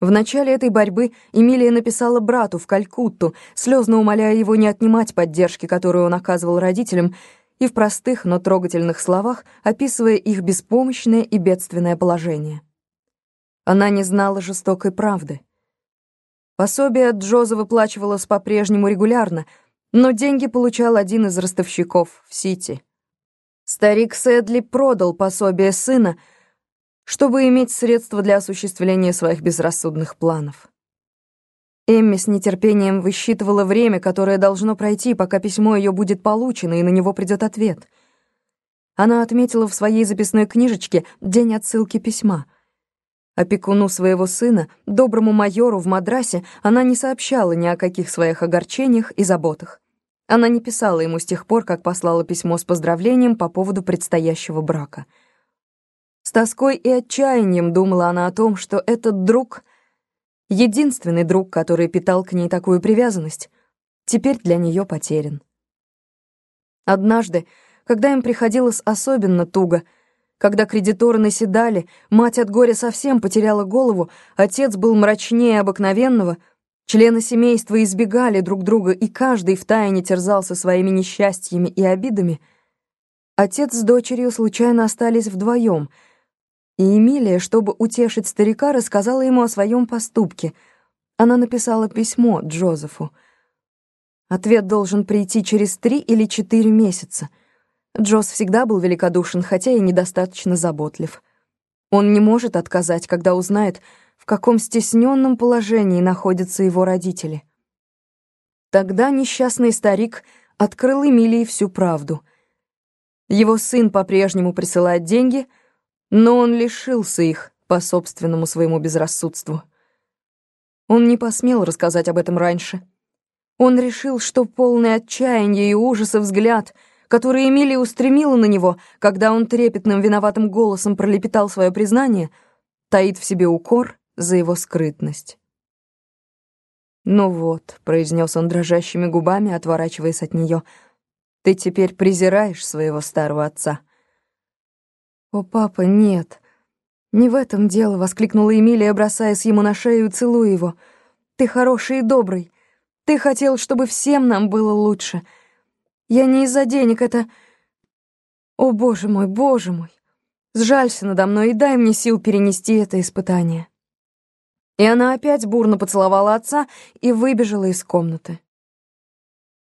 В начале этой борьбы Эмилия написала брату в Калькутту, слезно умоляя его не отнимать поддержки, которую он оказывал родителям, и в простых, но трогательных словах описывая их беспомощное и бедственное положение. Она не знала жестокой правды. Пособие Джоза выплачивалось по-прежнему регулярно, но деньги получал один из ростовщиков в Сити. Старик Сэдли продал пособие сына, чтобы иметь средства для осуществления своих безрассудных планов. Эмми с нетерпением высчитывала время, которое должно пройти, пока письмо ее будет получено и на него придет ответ. Она отметила в своей записной книжечке день отсылки письма. Опекуну своего сына, доброму майору в Мадрасе, она не сообщала ни о каких своих огорчениях и заботах. Она не писала ему с тех пор, как послала письмо с поздравлением по поводу предстоящего брака — с тоской и отчаянием думала она о том, что этот друг, единственный друг, который питал к ней такую привязанность, теперь для нее потерян. Однажды, когда им приходилось особенно туго, когда кредиторы наседали, мать от горя совсем потеряла голову, отец был мрачнее обыкновенного, члены семейства избегали друг друга, и каждый втайне терзался своими несчастьями и обидами, отец с дочерью случайно остались вдвоем — и Эмилия, чтобы утешить старика, рассказала ему о своем поступке. Она написала письмо Джозефу. Ответ должен прийти через три или четыре месяца. Джоз всегда был великодушен, хотя и недостаточно заботлив. Он не может отказать, когда узнает, в каком стесненном положении находятся его родители. Тогда несчастный старик открыл Эмилии всю правду. Его сын по-прежнему присылает деньги — но он лишился их по собственному своему безрассудству. Он не посмел рассказать об этом раньше. Он решил, что полный отчаяния и ужаса взгляд, который Эмилия устремила на него, когда он трепетным виноватым голосом пролепетал свое признание, таит в себе укор за его скрытность. «Ну вот», — произнес он дрожащими губами, отворачиваясь от нее, — «ты теперь презираешь своего старого отца». «О, папа, нет. Не в этом дело», — воскликнула Эмилия, бросаясь ему на шею и целуя его. «Ты хороший и добрый. Ты хотел, чтобы всем нам было лучше. Я не из-за денег, это... О, боже мой, боже мой! Сжалься надо мной и дай мне сил перенести это испытание». И она опять бурно поцеловала отца и выбежала из комнаты.